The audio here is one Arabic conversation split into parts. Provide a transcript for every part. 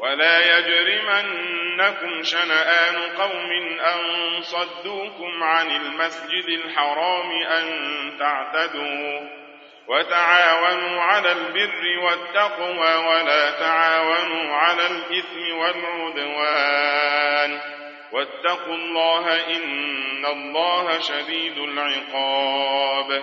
ولا يجرمنكم شنآن قوم أن صدوكم عن المسجد الحرام أن تعتدوا وتعاونوا على البر والتقوى ولا تعاونوا على الإثم والعدوان واتقوا الله إن الله شديد العقاب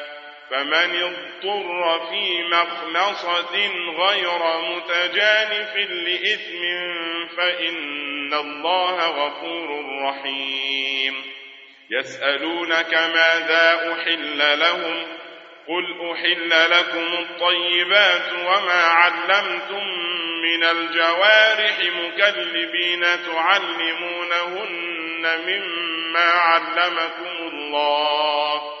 فمن اضطر في مخلصة غير متجانف لإثم فإن الله غفور رحيم. يسألونك ماذا أحل لهم؟ قل أحل لكم الطيبات وما علمتم من الجوارح مكلبين تعلمونهن مما علمكم الله.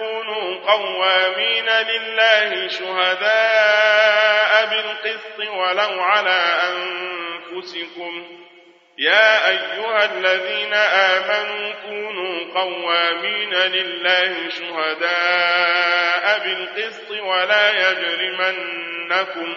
تكونوا قوامين لله شهداء بالقسط ولو على أنفسكم. يا أيها الذين آمنوا كونوا قوامين لله شهداء بالقسط ولا يجرمنكم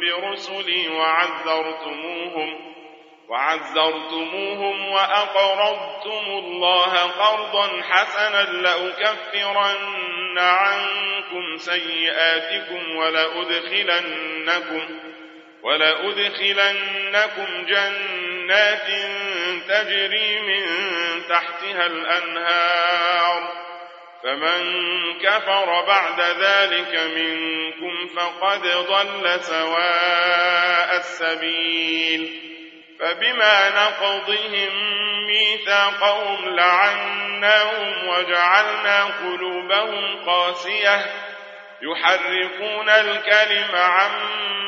برسلي وعذرتموهم وعذرتموهم وأقرضتم الله قرضا حسنا لأكفرن عنكم سيئاتكم ولأدخلنكم, ولأدخلنكم جنات تجري من تحتها الأنهار. فمن كفر بعد ذلك منكم فقد ضل سواء السبيل فبما نقضهم ميثاقهم لعناهم وجعلنا قلوبهم قاسية يحرقون الكلم عن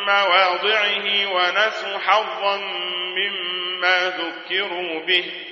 مواضعه ونسوا حظا مما ذكروا به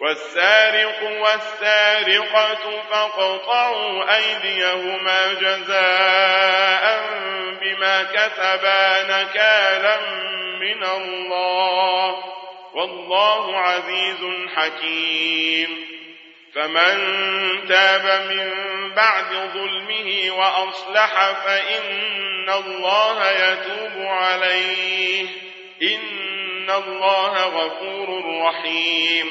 والسارق والسارقة فاقطعوا أيديهما جزاء بما كتبا نكالا من الله والله عزيز حكيم فمن تاب من بعد ظلمه وأصلح فإن الله يتوب عليه إن الله غفور رحيم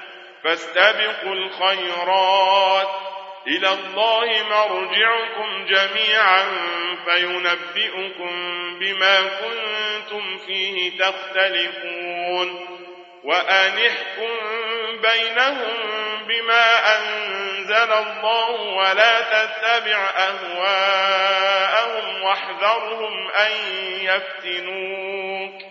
فاستبقوا الخيرات. إلى الله مرجعكم جميعا فينبئكم بما كنتم فيه تختلفون. وأنحكم بينهم بما أنزل الله ولا تتبع أهواءهم واحذرهم أن يفتنوك.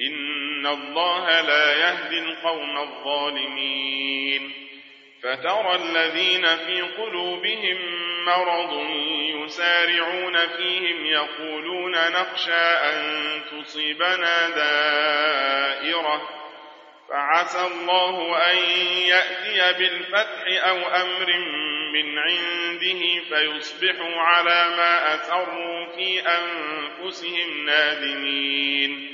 إن الله لا يهدي القوم الظالمين فترى الذين في قلوبهم مرض يسارعون فيهم يقولون نخشى أن تصيبنا دائرة فعسى الله أن يأتي بالفتح أو أمر من عنده فيصبحوا على ما أثروا في أنفسهم نادمين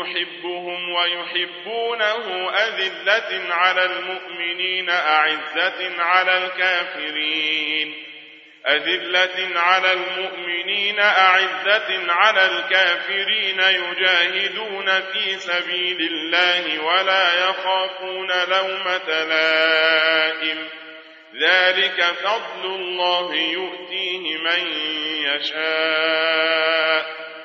يحبهم ويحبونه أذلة على المؤمنين أعزة على الكافرين. أذلة على المؤمنين أعزة على الكافرين. يجاهدون في سبيل الله ولا يخافون لومة لائم. ذلك فضل الله يؤتيه من يشاء.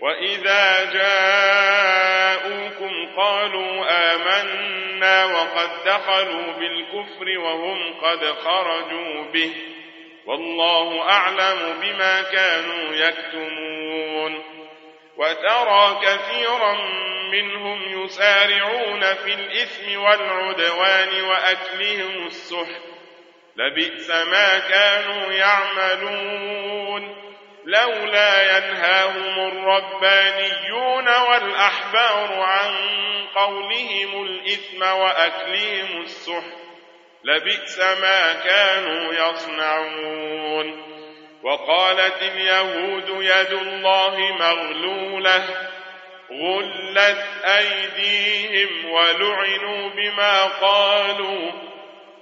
وإذا جاءوكم قالوا آمنا وقد دخلوا بالكفر وهم قد خرجوا به والله أعلم بما كانوا يكتمون وترى كثيرا منهم يسارعون في الإثم والعدوان وأكلهم السحر لبئس ما كانوا يعملون لولا ينهاهم الربانيون والأحبار عن قولهم الإثم وأكلهم السح لبئس ما كانوا يصنعون. وقالت اليهود يد الله مغلولة غلت أيديهم ولعنوا بما قالوا.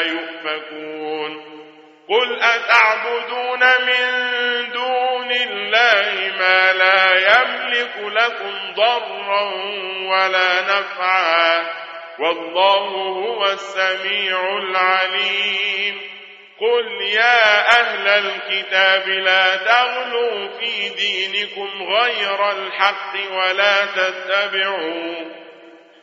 يؤفكون. قل أتعبدون من دون الله ما لا يملك لكم ضرا ولا نفعا. والله هو السميع العليم. قل يا أهل الكتاب لا تغلوا في دينكم غير الحق ولا تتبعوا.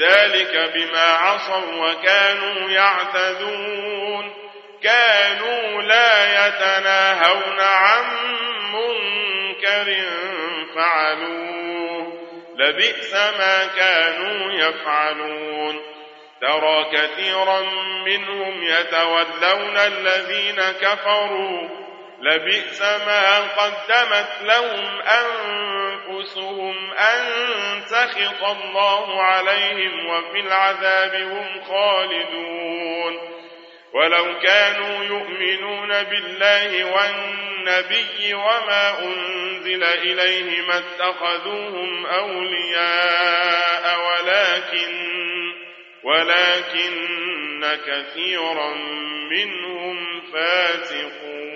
ذلك بما عصوا وكانوا يعتدون. كانوا لا يتناهون عن منكر فعلوه. لبئس ما كانوا يفعلون. ترى كثيرا منهم يتولون الذين كفروا. لبئس ما قدمت لهم أن أنفسهم أن سخط الله عليهم وفي العذاب هم خالدون. ولو كانوا يؤمنون بالله والنبي وما أنزل إليه ما اتخذوهم أولياء ولكن ولكن كثيرا منهم فاسقون.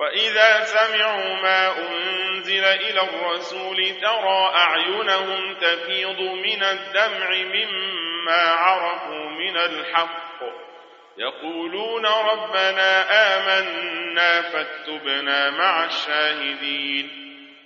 وإذا سمعوا ما أنزل إلى الرسول ترى أعينهم تفيض من الدمع مما عرفوا من الحق يقولون ربنا آمنا فاتبنا مع الشاهدين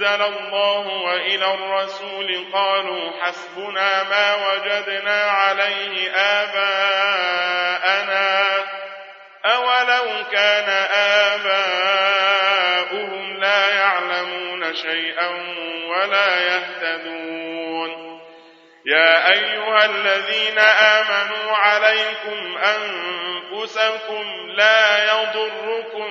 أنزل الله وإلى الرسول قالوا حسبنا ما وجدنا عليه آباءنا أولو كان آباؤهم لا يعلمون شيئا ولا يهتدون يا أيها الذين آمنوا عليكم أنفسكم لا يضركم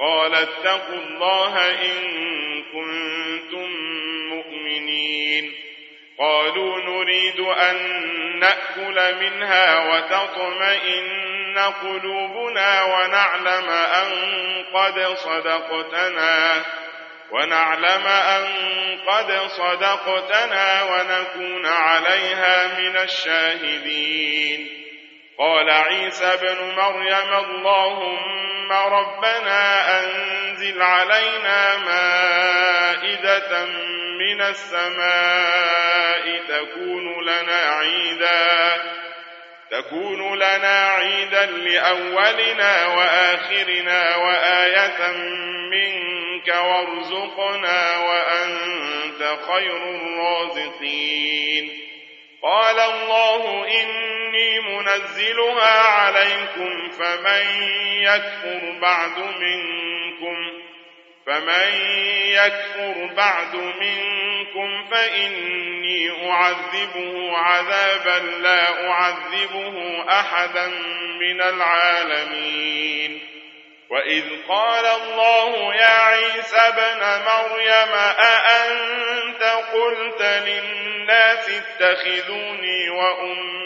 قال اتقوا الله إن كنتم مؤمنين. قالوا نريد أن نأكل منها وتطمئن قلوبنا ونعلم أن قد صدقتنا ونعلم أن قد صدقتنا ونكون عليها من الشاهدين. قال عيسى بن مريم اللهم اللهم ربنا أنزل علينا مائدة من السماء تكون لنا عيدا تكون لنا عيدا لأولنا وآخرنا وآية منك وارزقنا وأنت خير الرازقين. قال الله إن إني منزلها عليكم فمن يكفر بعد منكم فمن يكفر بعد منكم فإني أعذبه عذابا لا أعذبه أحدا من العالمين وإذ قال الله يا عيسى ابن مريم أأنت قلت للناس اتخذوني وأمي